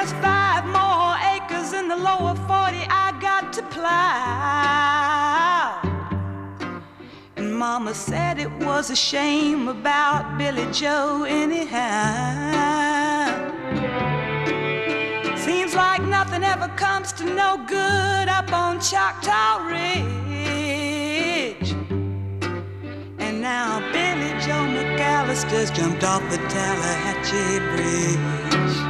There's five more acres in the lower 40 I got to plow. And Mama said it was a shame about Billy Joe, anyhow. Seems like nothing ever comes to no good up on Choctaw Ridge. And now Billy Joe McAllister's jumped off the Tallahatchie Bridge.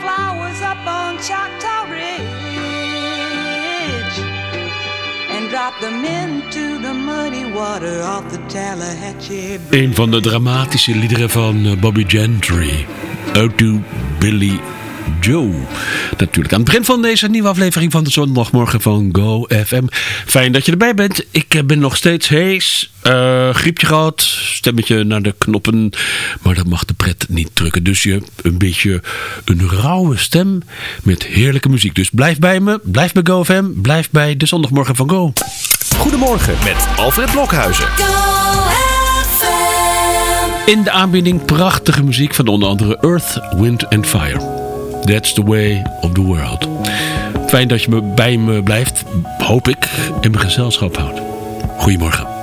Flowers up on Choctaw Ridge and drop them into the muddy water off the Tallahatchie. Een van de dramatische liederen van eh, Bobby Gentry. Out to Billy Joe. Natuurlijk aan het begin van deze nieuwe aflevering van de zondagmorgen van Go FM. Fijn dat je erbij bent. Ik eh, ben nog steeds hees. Uh, griepje gehad. Stemmetje naar de knoppen. Maar dat mag de pret niet drukken. Dus je hebt een beetje een rauwe stem met heerlijke muziek. Dus blijf bij me. Blijf bij Go FM. Blijf bij de zondagmorgen van Go. Goedemorgen met Alfred Blokhuizen. In de aanbieding prachtige muziek van onder andere Earth, Wind and Fire. That's the way of the world. Fijn dat je me bij me blijft, hoop ik, en mijn gezelschap houdt. Goedemorgen.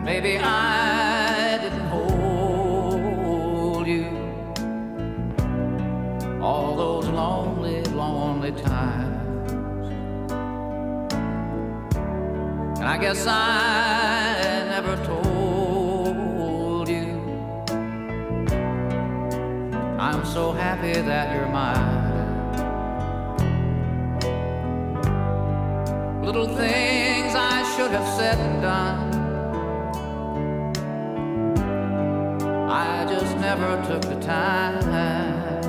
And maybe I didn't hold you all those lonely, lonely times. And I guess I never told you I'm so happy that you're mine. Little things I should have said and done. I just never took the time.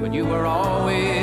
But you were always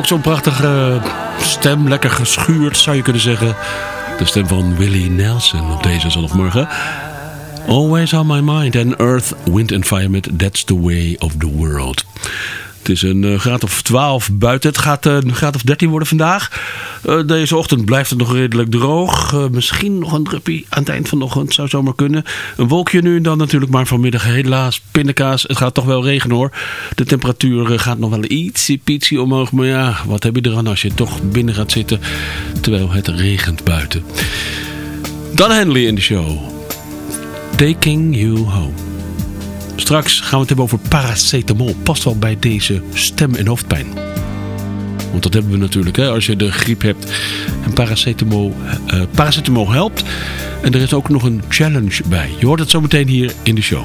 Ook zo'n prachtige stem, lekker geschuurd zou je kunnen zeggen. De stem van Willie Nelson op deze zondagmorgen. Always on my mind and Earth, Wind and Fire That's the Way of the World. Het is een eh, graad of 12 buiten. Het gaat eh, een graad of 13 worden vandaag. Eh, deze ochtend blijft het nog redelijk droog. Eh, misschien nog een druppie aan het eind van de ochtend. Zou zomaar kunnen. Een wolkje nu en dan natuurlijk. Maar vanmiddag helaas pindakaas. Het gaat toch wel regenen hoor. De temperatuur eh, gaat nog wel pietsie omhoog. Maar ja, wat heb je eraan als je toch binnen gaat zitten. Terwijl het regent buiten. Dan Henley in de show. Taking You Home. Straks gaan we het hebben over paracetamol. Past wel bij deze stem- en hoofdpijn. Want dat hebben we natuurlijk hè, als je de griep hebt. En paracetamol, eh, paracetamol helpt. En er is ook nog een challenge bij. Je hoort het zo meteen hier in de show.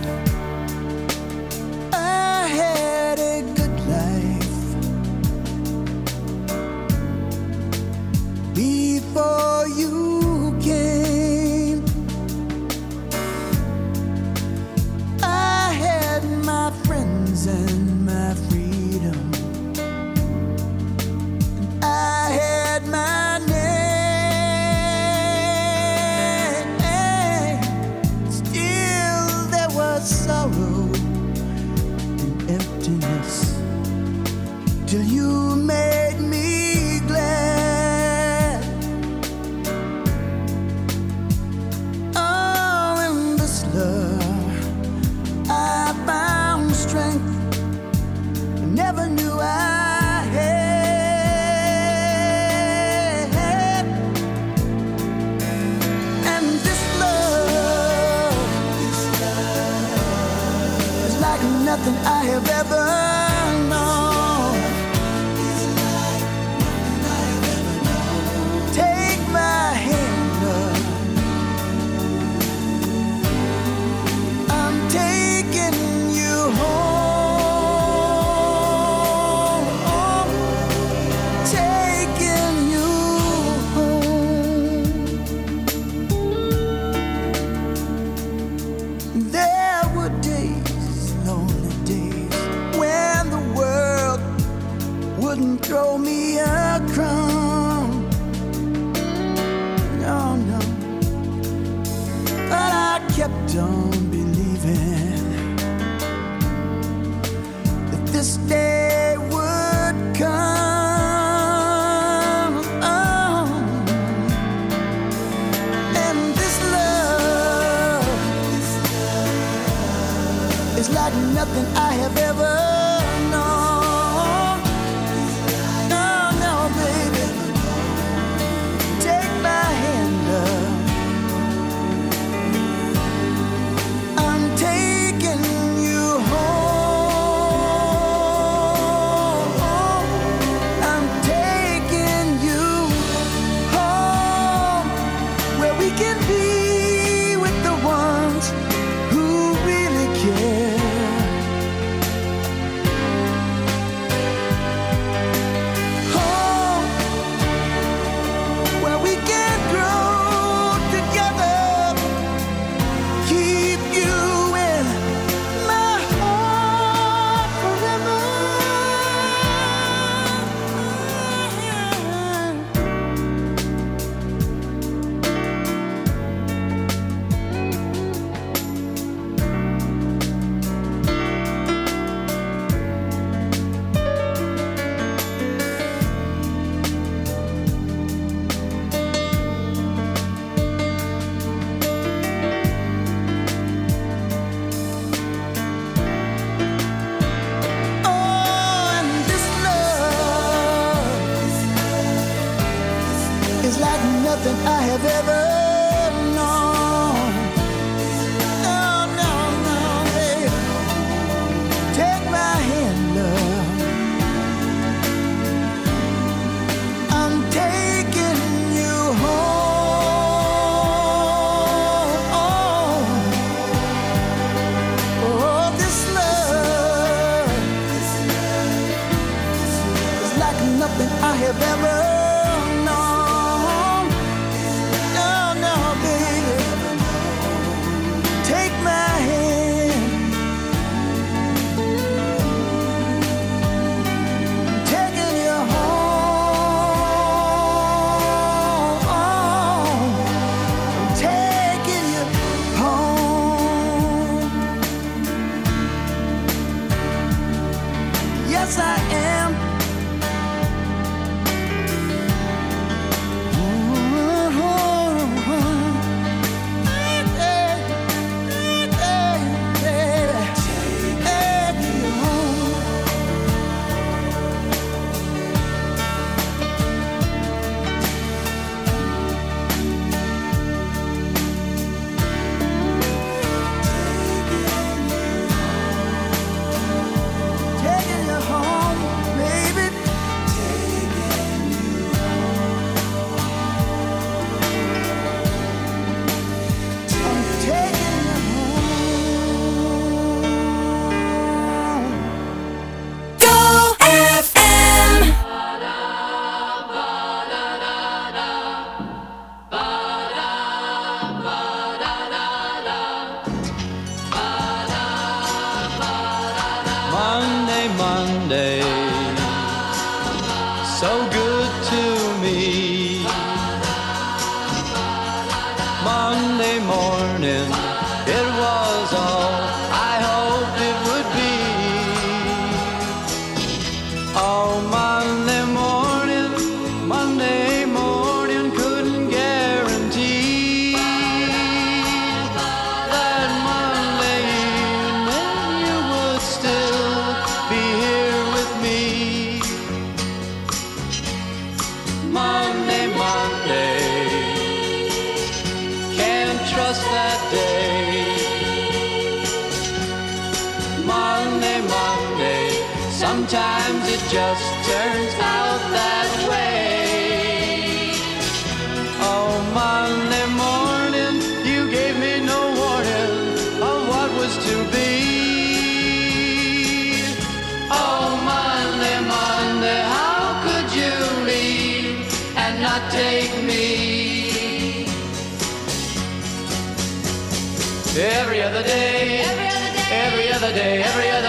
Every other day. Every other day. Every other day. Every other.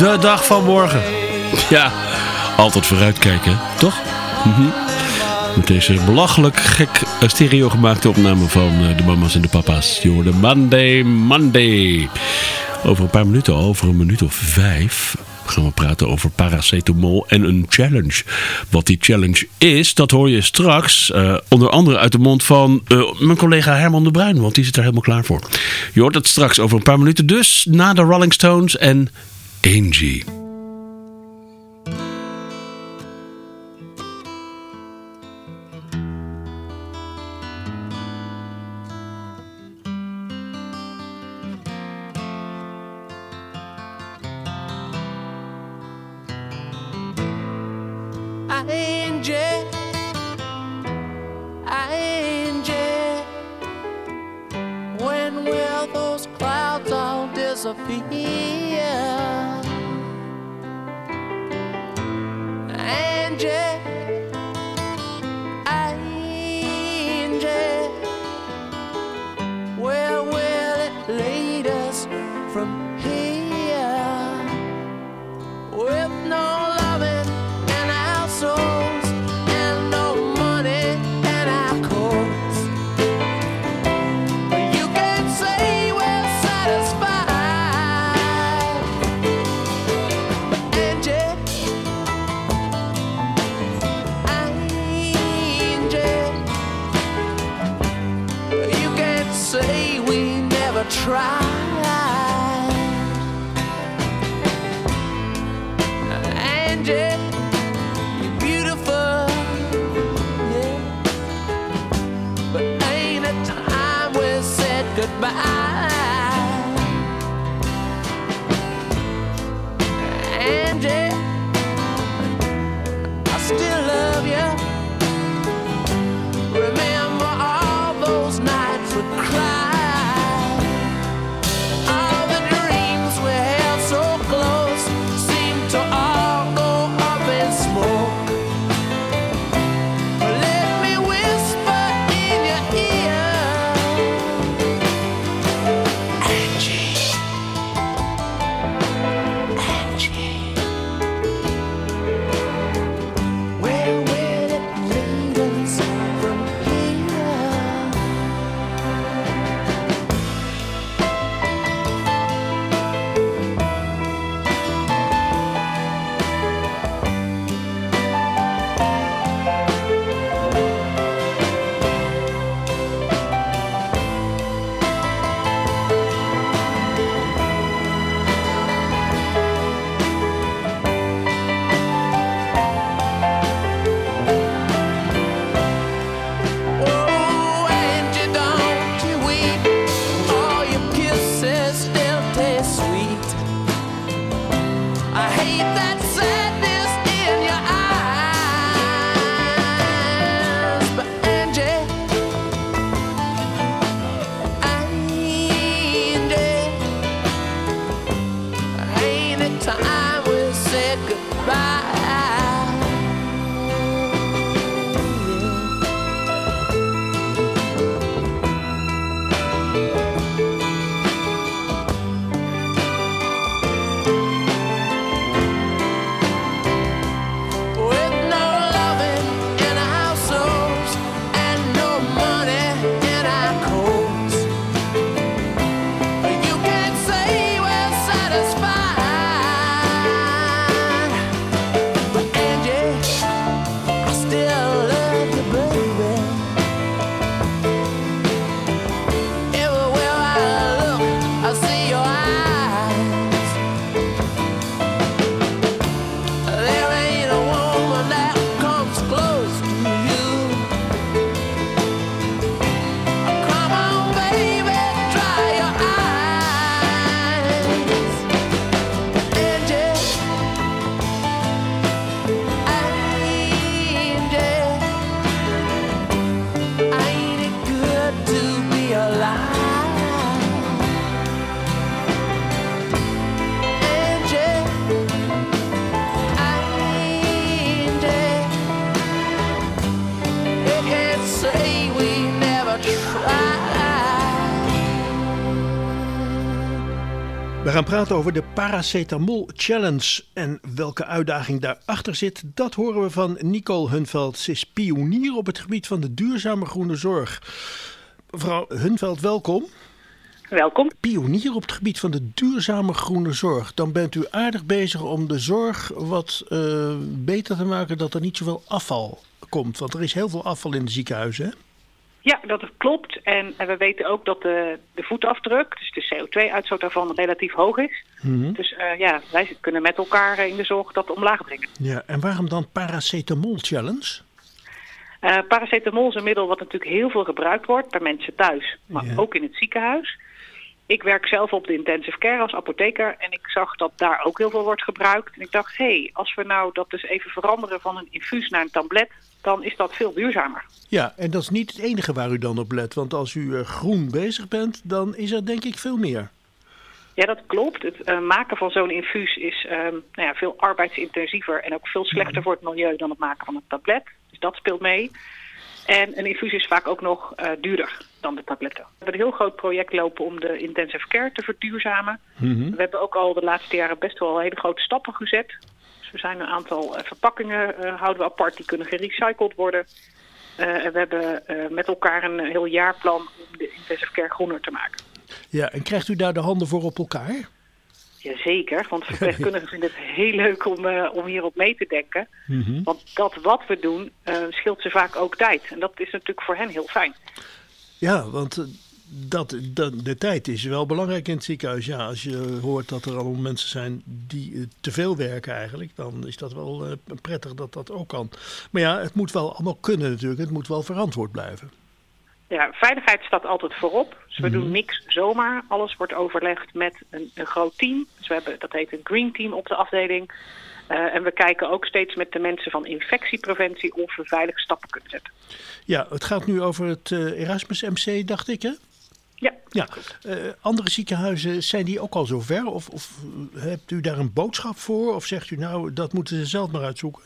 De dag van morgen. Ja, altijd vooruitkijken, toch? Mhm. Met deze belachelijk gek stereo gemaakte opname van eh, de mama's en de papa's. Je hoorde Monday, Monday. Over een paar minuten, over een minuut of vijf, gaan we praten over paracetamol en een challenge. Wat die challenge is, dat hoor je straks eh, onder andere uit de mond van eh, mijn collega Herman de Bruin. Want die zit er helemaal klaar voor. Je hoort het straks over een paar minuten. Dus na de Rolling Stones en. Angie, subject. Over de Paracetamol Challenge. En welke uitdaging daarachter zit, dat horen we van Nicole Hunveld. Ze is pionier op het gebied van de duurzame groene zorg. Mevrouw Hunveld, welkom. Welkom. Pionier op het gebied van de duurzame groene zorg. Dan bent u aardig bezig om de zorg wat eh, beter te maken, dat er niet zoveel afval komt. Want er is heel veel afval in de ziekenhuizen. Hè? Ja, dat klopt. En, en we weten ook dat de, de voetafdruk, dus de CO2-uitstoot daarvan, relatief hoog is. Mhm. Dus eh, ja, wij kunnen met elkaar in de zorg dat omlaag brengen. Ja, en waarom dan Paracetamol Challenge? Eh, paracetamol is een middel wat natuurlijk heel veel gebruikt wordt bij mensen thuis, maar Ja. ook in het ziekenhuis. Ik werk zelf op de intensive care als apotheker en ik zag dat daar ook heel veel wordt gebruikt. En ik dacht, hé, hey, als we nou dat dus even veranderen van een infuus naar een tablet, dan is dat veel duurzamer. Ja, en dat is niet het enige waar u dan op let. Want als u eh, groen bezig bent, dan is er denk ik veel meer. Ja, dat klopt. Het eh, maken van zo'n infuus is ehm, nou ja, veel arbeidsintensiever en ook veel slechter voor het milieu dan het maken van een tablet. Dus dat speelt mee. En een infuus is vaak ook nog eh, duurder dan de tabletten. We hebben een heel groot project lopen om de intensive care te verduurzamen. We hebben ook al de laatste jaren best wel hele grote stappen gezet. Dus we zijn een aantal eh, verpakkingen eh, houden we apart die kunnen gerecycled worden. Eh, en we hebben met elkaar een heel jaarplan om de intensive care groener te maken. Ja, en krijgt u daar de handen voor op elkaar? Jazeker, want verpleegkundigen vinden het heel leuk om, om hierop mee te denken. Want dat wat we doen, scheelt ze vaak ook tijd. En dat is natuurlijk voor hen heel fijn. Ja, want eh, dat, dat, de tijd is wel belangrijk in het ziekenhuis. Ja, als je hoort dat er allemaal mensen zijn die eh, te veel werken eigenlijk, dan is dat wel eh, prettig dat dat ook kan. Maar ja, het moet wel allemaal kunnen natuurlijk. Het moet wel verantwoord blijven. Ja, veiligheid staat altijd voorop. Dus we doen niks zomaar. Alles wordt overlegd met een, een groot team. Dus we hebben, dat heet een green team op de afdeling. Eh, en we kijken ook steeds met de mensen van infectiepreventie of we veilig stappen kunnen zetten. Ja, het gaat nu over het eh, Erasmus MC, dacht ik hè? Ja, Ja, eh, andere ziekenhuizen, zijn die ook al zover? Of, of hebt u daar een boodschap voor? Of zegt u nou, dat moeten ze zelf maar uitzoeken?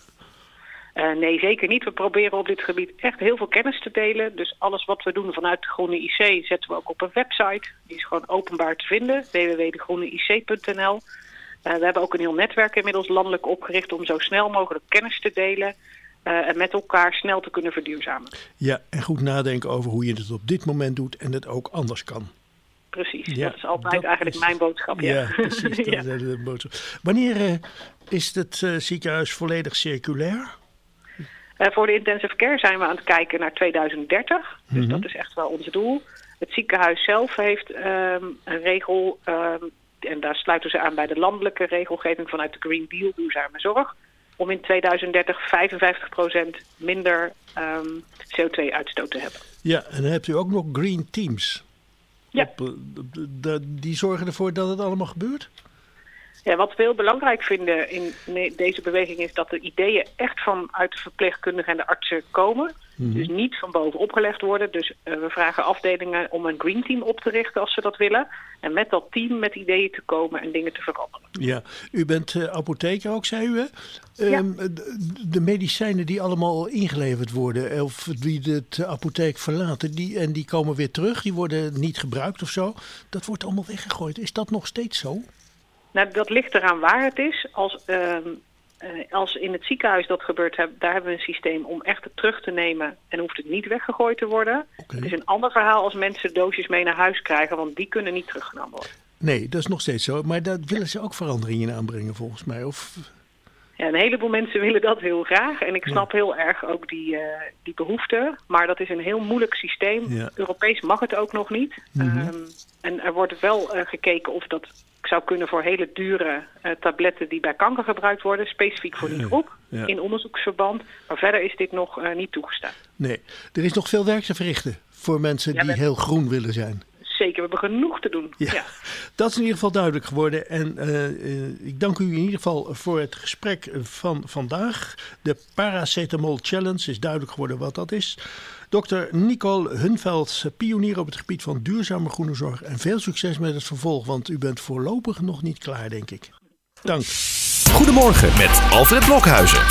Nee, zeker niet. We proberen op dit gebied echt heel veel kennis te delen. Dus alles wat we doen vanuit de Groene IC zetten we ook op een website. Die is gewoon openbaar te vinden, www.degroeneic.nl. Eh we hebben ook een heel netwerk inmiddels landelijk opgericht om zo snel mogelijk kennis te delen. eh, en met elkaar snel te kunnen verduurzamen. Ja, en goed nadenken over hoe je het op dit moment doet en het ook anders kan. Precies, Ja, dat is altijd dat eigenlijk is- mijn boodschap. Ja, Ja, precies. Dat Ja. is de boodschap. Wanneer eh, is het ziekenhuis volledig circulair? Voor de intensive care zijn we aan het kijken naar 2030. Dus Mhm. dat is echt wel ons doel. Het ziekenhuis zelf heeft ehm, een regel, ehm, en daar sluiten ze aan bij de landelijke regelgeving vanuit de Green Deal Duurzame Zorg, om in 2030 55% minder ehm, CO2-uitstoot te hebben. Ja, en dan hebt u ook nog green teams. Ja. Op, eh, die zorgen ervoor dat het allemaal gebeurt? Ja, wat we heel belangrijk vinden in deze beweging is dat de ideeën echt vanuit de verpleegkundigen en de artsen komen. Dus niet van boven opgelegd worden. Dus eh, we vragen afdelingen om een green team op te richten als ze dat willen. En met dat team met ideeën te komen en dingen te veranderen. Ja, u bent eh, apotheker ook, zei u hè? Ehm, de, de medicijnen die allemaal ingeleverd worden, of die de apotheek verlaten, die, en die komen weer terug, die worden niet gebruikt of zo, dat wordt allemaal weggegooid. Is dat nog steeds zo? Nou, dat ligt eraan waar het is. Als, ehm, eh, als in het ziekenhuis dat gebeurt, daar hebben we een systeem om echt het terug te nemen en hoeft het niet weggegooid te worden. Oké. Het is een ander verhaal als mensen doosjes mee naar huis krijgen, want die kunnen niet teruggenomen worden. Nee, dat is nog steeds zo. Maar daar willen ze ook veranderingen in aanbrengen volgens mij. Of, Ja, een heleboel mensen willen dat heel graag. En ik snap heel erg ook die, eh, die behoefte. Maar dat is een heel moeilijk systeem. Ja. Europees mag het ook nog niet. Ehm, en er wordt wel eh, gekeken of dat zou kunnen voor hele dure eh, tabletten die bij kanker gebruikt worden. Specifiek voor die groep. Ja. In onderzoeksverband. Maar verder is dit nog eh, niet toegestaan. nee, er is nog veel werk te verrichten voor mensen Ja, die heel groen willen zijn. Zeker, we hebben genoeg te doen. Ja, Ja. dat is in ieder geval duidelijk geworden. En eh, eh, ik dank u in ieder geval voor het gesprek van vandaag. De Paracetamol Challenge is duidelijk geworden wat dat is. Dr. Nicole Hunveld, pionier op het gebied van duurzame groene zorg. En veel succes met het vervolg, want u bent voorlopig nog niet klaar, denk ik. Dank. Goedemorgen met Alfred Blokhuizen.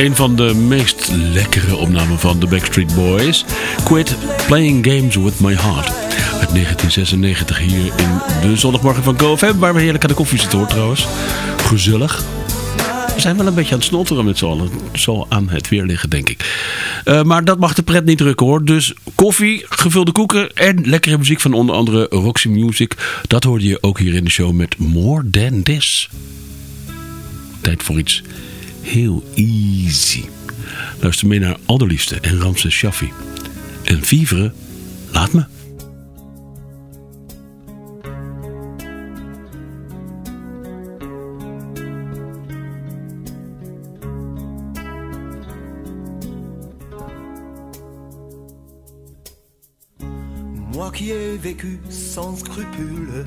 Een van de meest lekkere opnamen van de Backstreet Boys. Quit Playing Games With My Heart. Uit 1996 hier in de zondagmorgen van GoFM. Waar we heerlijk aan de koffie zitten hoor trouwens. Gezellig. We zijn wel een beetje aan het snotteren met z'n. Zo aan het weer liggen denk ik. Eh, maar dat mag de pret niet drukken hoor. Dus koffie, gevulde koeken en lekkere muziek van onder andere Roxy Music. Dat hoorde je ook hier in de show met More Than This. Tijd voor iets heel easy. Luister mee naar Allerliefste en Ramses Shaffi. En Vivre, laat me. Moi qui ai vécu sans scrupule,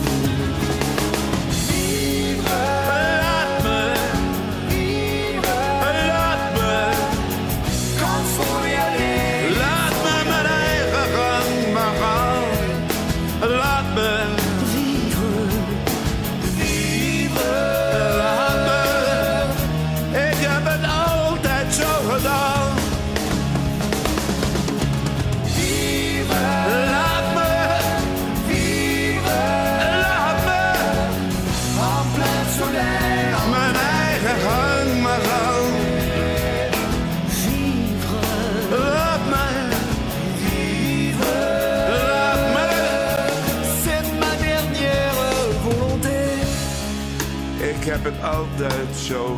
Altijd zo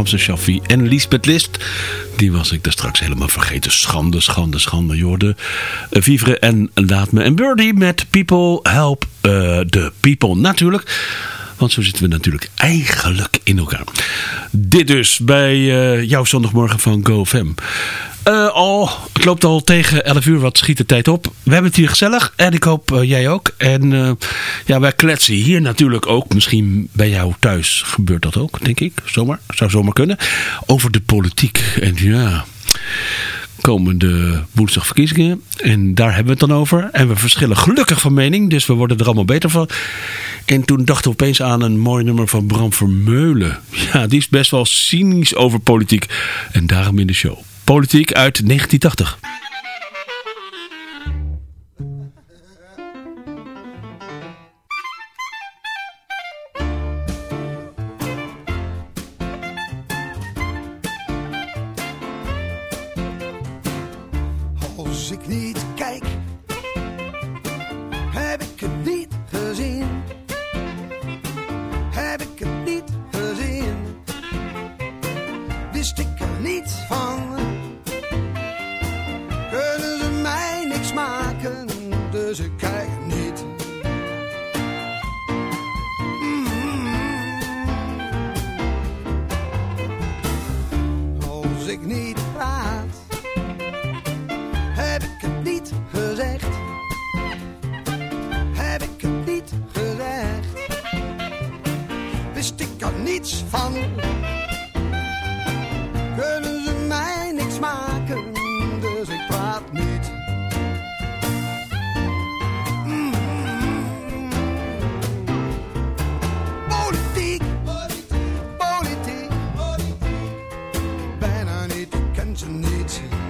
Ramse Shaffi en Lisbeth List. Die was ik daar straks helemaal vergeten. Schande, schande, schande. Jorde, Vivre en Laat Me. En Birdie met People Help eh, the People. Natuurlijk. Want zo zitten we natuurlijk eigenlijk in elkaar. Dit dus bij eh, jouw zondagmorgen van GoFam. Eh al, het loopt al tegen 11 uur, wat schiet de tijd op. We hebben het hier gezellig en ik hoop eh, jij ook. En ja, wij kletsen hier natuurlijk ook. Misschien bij jou thuis gebeurt dat ook, denk ik. Zomaar, zou zomaar kunnen. Over de politiek. En ja, komende woensdag verkiezingen. En daar hebben we het dan over. En we verschillen gelukkig van mening, dus we worden er allemaal beter van. En toen dachten we opeens aan een mooi nummer van Bram Vermeulen. Ja, die is best wel cynisch over politiek. En daarom in de show. Politiek uit 1980. Niet, ik ken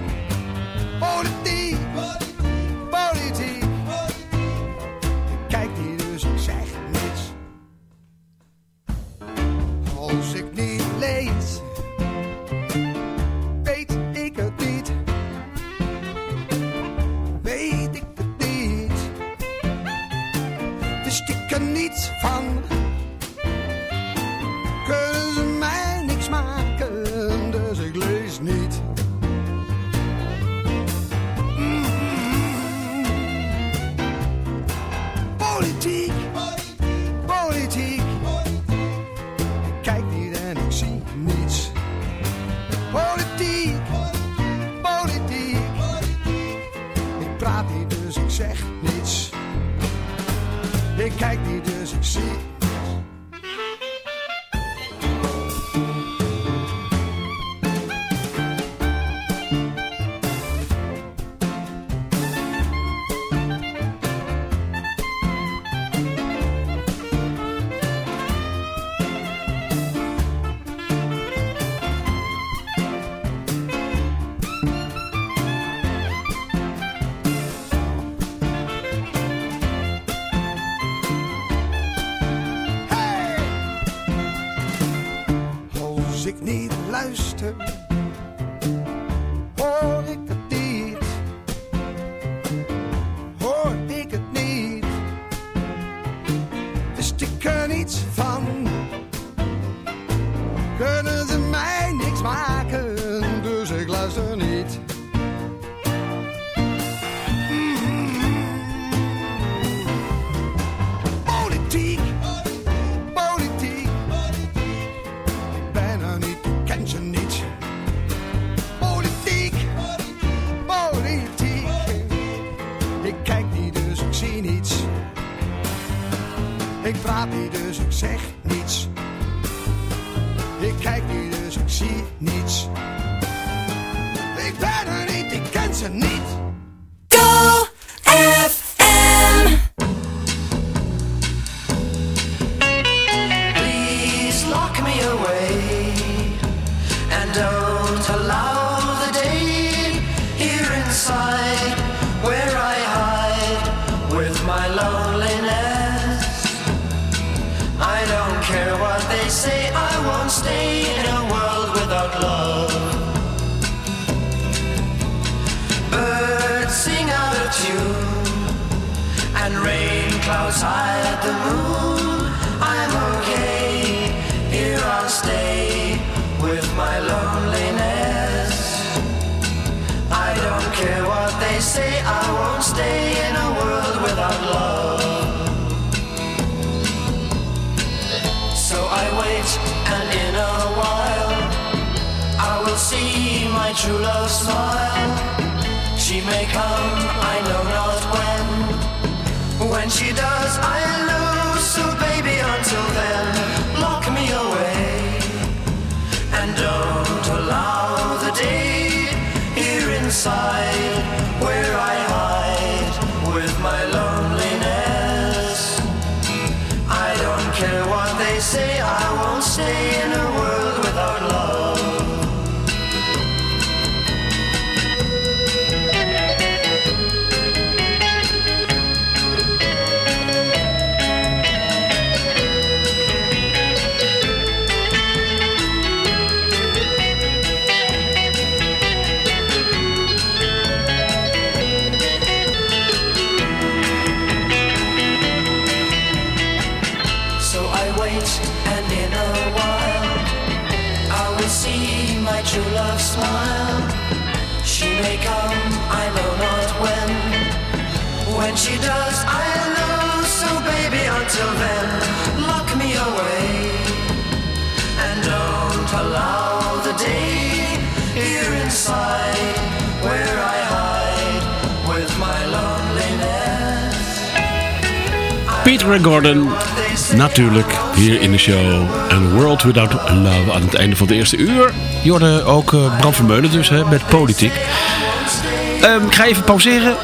Gordon, natuurlijk, hier in de show. And World Without Love aan het einde van het eerste uur. Je hoorde ook eh, Bram Vermeulen dus, hè, met Politiek. Ehm, ik ga even pauzeren.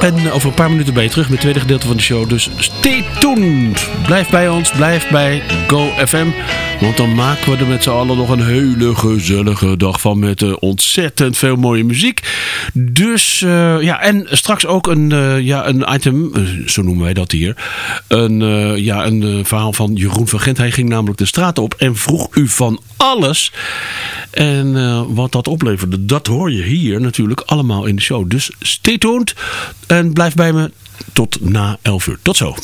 En over een paar minuten ben je terug met het tweede gedeelte van de show. Dus stay tuned. Blijf bij ons, blijf bij Go FM. Want dan maken we er met z'n allen nog een hele gezellige dag van. Met eh, ontzettend veel mooie muziek. Dus eh, ja, en straks ook een, eh, ja, een item, zo noemen wij dat hier. Een, ja, een verhaal van Jeroen van Gent. Hij ging namelijk de straat op en vroeg u van alles. En wat dat opleverde, dat hoor je hier natuurlijk allemaal in de show. Dus stay tuned en blijf bij me tot na 11 uur. Tot zo.